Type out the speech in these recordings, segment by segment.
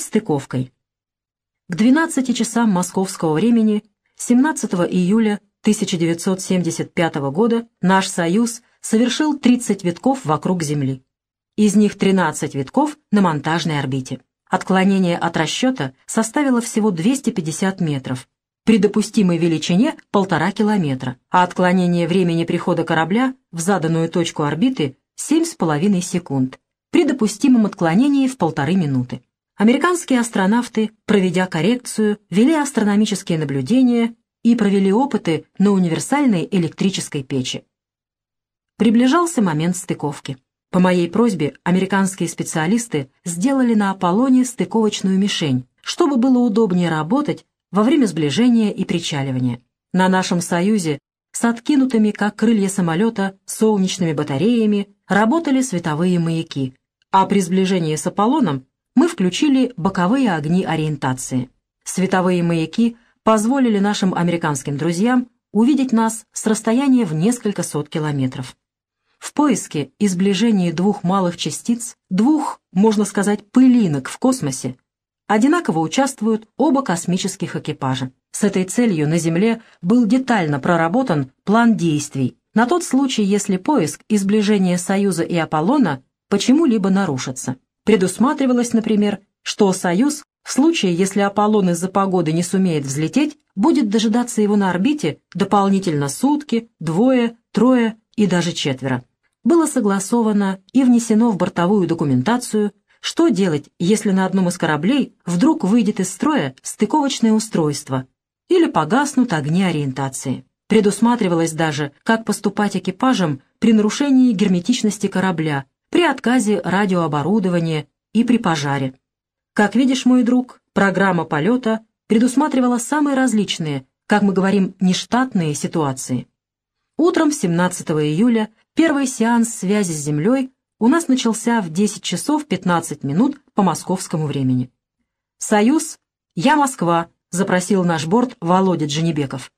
перед стыковкой. К 12 часам московского времени 17 июля 1975 года наш «Союз» совершил 30 витков вокруг Земли. Из них 13 витков на монтажной орбите. Отклонение от расчета составило всего 250 метров, при допустимой величине — полтора километра, а отклонение времени прихода корабля в заданную точку орбиты — 7,5 секунд, при допустимом отклонении в полторы минуты. Американские астронавты, проведя коррекцию, вели астрономические наблюдения и провели опыты на универсальной электрической печи. Приближался момент стыковки. По моей просьбе американские специалисты сделали на Аполлоне стыковочную мишень, чтобы было удобнее работать во время сближения и причаливания. На нашем «Союзе» с откинутыми, как крылья самолета, солнечными батареями работали световые маяки, а при сближении с Аполлоном мы включили боковые огни ориентации. Световые маяки позволили нашим американским друзьям увидеть нас с расстояния в несколько сот километров. В поиске и сближении двух малых частиц, двух, можно сказать, пылинок в космосе, одинаково участвуют оба космических экипажа. С этой целью на Земле был детально проработан план действий на тот случай, если поиск и сближение Союза и Аполлона почему-либо нарушатся. Предусматривалось, например, что Союз в случае, если Аполлон из-за погоды не сумеет взлететь, будет дожидаться его на орбите дополнительно сутки, двое, трое и даже четверо. Было согласовано и внесено в бортовую документацию что делать, если на одном из кораблей вдруг выйдет из строя стыковочное устройство или погаснут огни ориентации? Предусматривалось даже, как поступать экипажам при нарушении герметичности корабля, при отказе радиооборудования и при пожаре. Как видишь, мой друг, программа полета предусматривала самые различные, как мы говорим, нештатные ситуации. Утром 17 июля первый сеанс связи с Землей у нас начался в 10 часов 15 минут по московскому времени. «Союз, я Москва», — запросил наш борт Володя Джанибеков.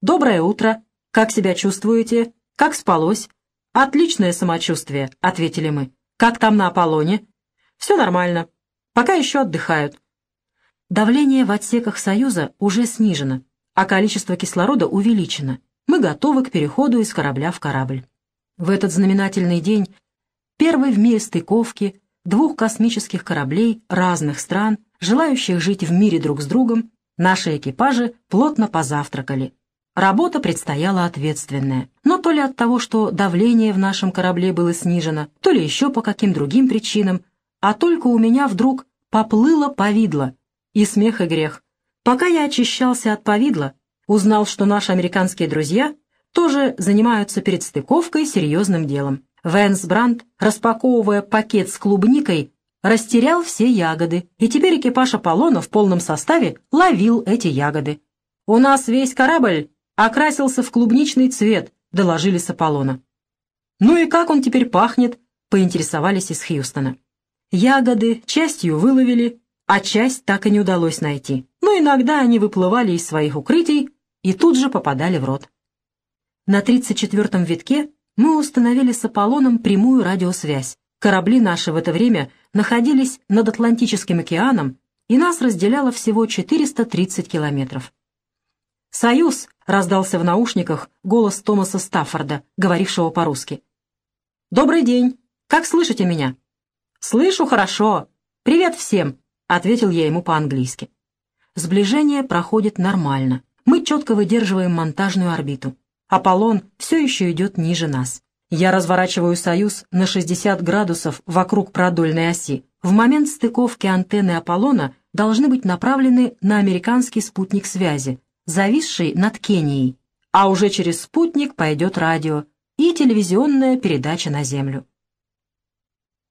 «Доброе утро. Как себя чувствуете? Как спалось?» «Отличное самочувствие», — ответили мы. «Как там на Аполлоне?» «Все нормально. Пока еще отдыхают». Давление в отсеках Союза уже снижено, а количество кислорода увеличено. Мы готовы к переходу из корабля в корабль. В этот знаменательный день первой в мире стыковки двух космических кораблей разных стран, желающих жить в мире друг с другом, наши экипажи плотно позавтракали. Работа предстояла ответственная, но то ли от того, что давление в нашем корабле было снижено, то ли еще по каким другим причинам, а только у меня вдруг поплыло повидло, и смех и грех. Пока я очищался от повидла, узнал, что наши американские друзья тоже занимаются перед стыковкой серьезным делом. Вэнс Брандт, распаковывая пакет с клубникой, растерял все ягоды, и теперь экипаж Аполлона в полном составе ловил эти ягоды. «У нас весь корабль окрасился в клубничный цвет», — доложили с Аполлона. «Ну и как он теперь пахнет?» — поинтересовались из Хьюстона. Ягоды частью выловили, а часть так и не удалось найти. Но иногда они выплывали из своих укрытий и тут же попадали в рот. На 34-м витке мы установили с Аполлоном прямую радиосвязь. Корабли наши в это время находились над Атлантическим океаном, и нас разделяло всего 430 километров. «Союз!» — раздался в наушниках голос Томаса Стаффорда, говорившего по-русски. «Добрый день! Как слышите меня?» «Слышу хорошо! Привет всем!» — ответил я ему по-английски. Сближение проходит нормально. Мы четко выдерживаем монтажную орбиту. Аполлон все еще идет ниже нас. Я разворачиваю «Союз» на 60 градусов вокруг продольной оси. В момент стыковки антенны Аполлона должны быть направлены на американский спутник связи, зависший над Кенией, а уже через спутник пойдет радио и телевизионная передача на Землю.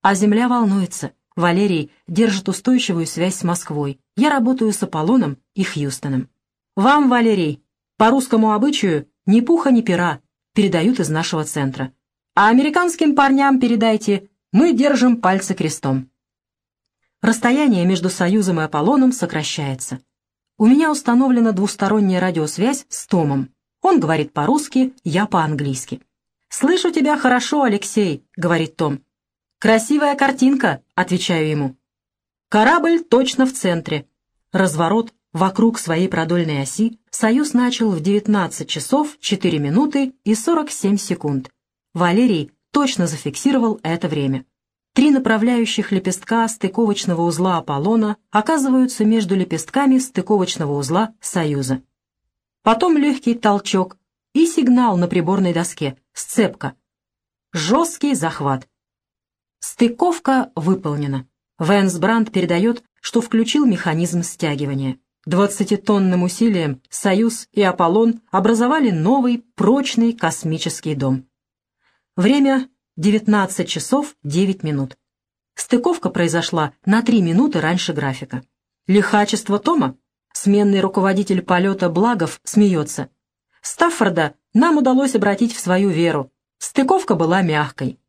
А Земля волнуется. Валерий держит устойчивую связь с Москвой. Я работаю с Аполлоном и Хьюстоном. Вам, Валерий, по русскому обычаю ни пуха, ни пера, передают из нашего центра. А американским парням передайте, мы держим пальцы крестом. Расстояние между Союзом и Аполлоном сокращается. У меня установлена двусторонняя радиосвязь с Томом. Он говорит по-русски, я по-английски. «Слышу тебя хорошо, Алексей», — говорит Том. «Красивая картинка», — отвечаю ему. Корабль точно в центре. Разворот вокруг своей продольной оси «Союз» начал в 19 часов 4 минуты и 47 секунд. Валерий точно зафиксировал это время. Три направляющих лепестка стыковочного узла «Аполлона» оказываются между лепестками стыковочного узла «Союза». Потом легкий толчок и сигнал на приборной доске, сцепка. Жесткий захват. Стыковка выполнена. Вэнс Брандт передает, что включил механизм стягивания. Двадцатитонным усилием «Союз» и «Аполлон» образовали новый, прочный космический дом. Время 19 часов 9 минут. Стыковка произошла на 3 минуты раньше графика. Лихачество Тома? Сменный руководитель полета Благов смеется. Стаффорда нам удалось обратить в свою веру. Стыковка была мягкой.